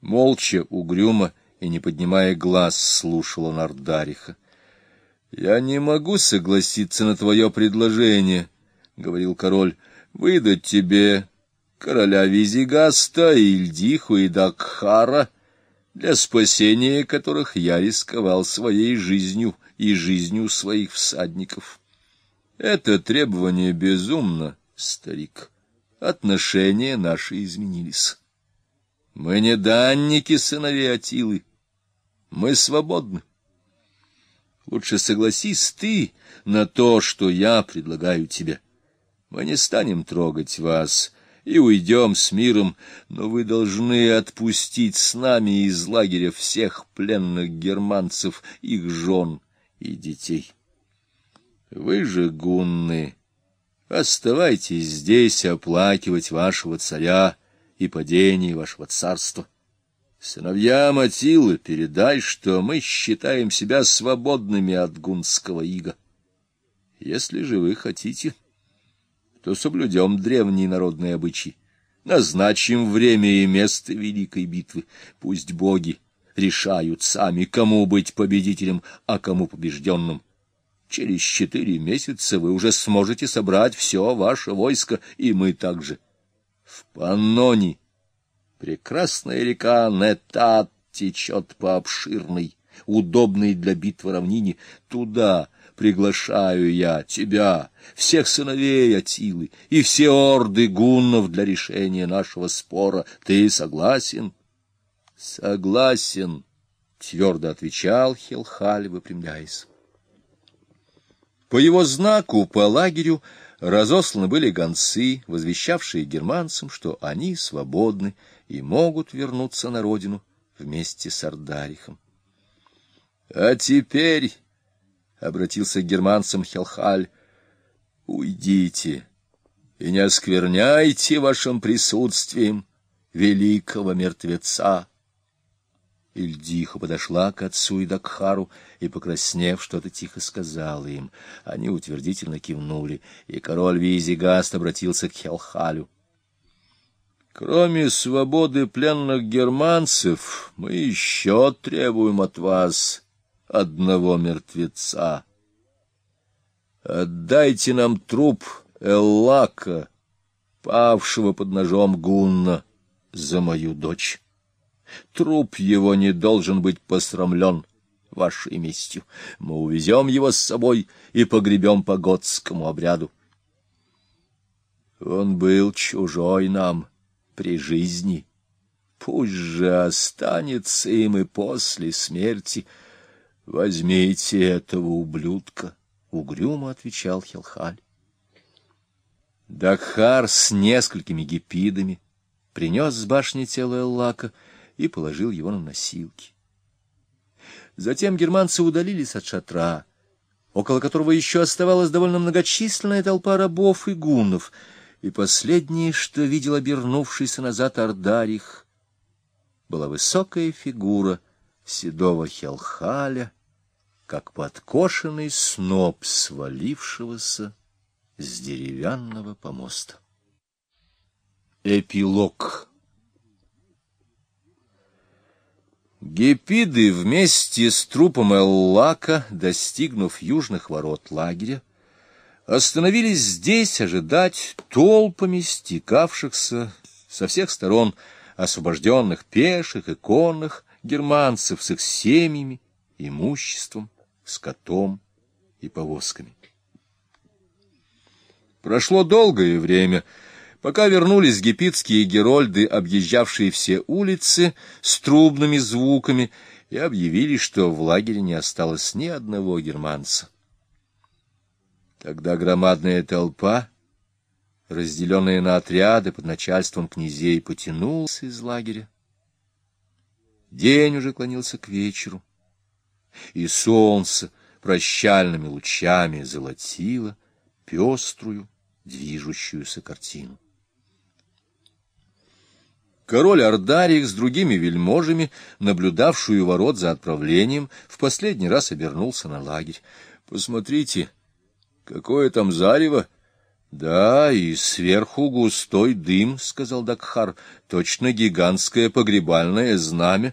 Молча, угрюмо и не поднимая глаз, слушал он Ардариха. — Я не могу согласиться на твое предложение, — говорил король, — выдать тебе короля Визигаста, Ильдиху и Дакхара, для спасения которых я рисковал своей жизнью и жизнью своих всадников. Это требование безумно, старик. Отношения наши изменились. Мы не данники сыновей Атилы. Мы свободны. Лучше согласись ты на то, что я предлагаю тебе. Мы не станем трогать вас и уйдем с миром, но вы должны отпустить с нами из лагеря всех пленных германцев, их жен и детей. Вы же, гунны, оставайтесь здесь оплакивать вашего царя и падение вашего царства. Сыновья Матилы, передай, что мы считаем себя свободными от гунского ига. Если же вы хотите, то соблюдем древние народные обычаи. Назначим время и место великой битвы. Пусть боги решают сами, кому быть победителем, а кому побежденным. Через четыре месяца вы уже сможете собрать все ваше войско, и мы также. В Панноне Прекрасная река Нетат течет по обширной, удобной для битвы равнине. Туда приглашаю я тебя, всех сыновей Атилы и все орды гуннов для решения нашего спора. Ты согласен? — Согласен, — твердо отвечал Хелхаль, выпрямляясь. По его знаку, по лагерю, разосланы были гонцы, возвещавшие германцам, что они свободны и могут вернуться на родину вместе с Ардарихом. — А теперь, — обратился к германцам Хелхаль, — уйдите и не оскверняйте вашим присутствием великого мертвеца. Ильдиха подошла к отцу и Дакхару и, покраснев, что-то тихо сказала им. Они утвердительно кивнули, и король Визигаст обратился к Хелхалю. Кроме свободы пленных германцев, мы еще требуем от вас одного мертвеца. Отдайте нам труп Эллака, павшего под ножом Гунна, за мою дочь. Труп его не должен быть посрамлен вашей местью. Мы увезем его с собой и погребем по готскому обряду. Он был чужой нам, при жизни. Пусть же останется им и после смерти. Возьмите этого ублюдка, — угрюмо отвечал Хелхаль. Дахар с несколькими гипидами принес с башни тело Эллака и положил его на носилки. Затем германцы удалились от шатра, около которого еще оставалась довольно многочисленная толпа рабов и гуннов — и последнее, что видел обернувшийся назад Ардарих, была высокая фигура седого хелхаля, как подкошенный сноп свалившегося с деревянного помоста. Эпилог Гепиды вместе с трупом Эллака, достигнув южных ворот лагеря, остановились здесь ожидать толпами стекавшихся со всех сторон освобожденных пеших и конных германцев с их семьями, имуществом, скотом и повозками. Прошло долгое время, пока вернулись гепитские герольды, объезжавшие все улицы с трубными звуками, и объявили, что в лагере не осталось ни одного германца. Тогда громадная толпа, разделенная на отряды под начальством князей, потянулась из лагеря. День уже клонился к вечеру, и солнце прощальными лучами золотило пеструю, движущуюся картину. Король Ардарик с другими вельможами, наблюдавшую ворот за отправлением, в последний раз обернулся на лагерь. — Посмотрите, — Какое там зарево! — Да, и сверху густой дым, — сказал Дакхар, — точно гигантское погребальное знамя.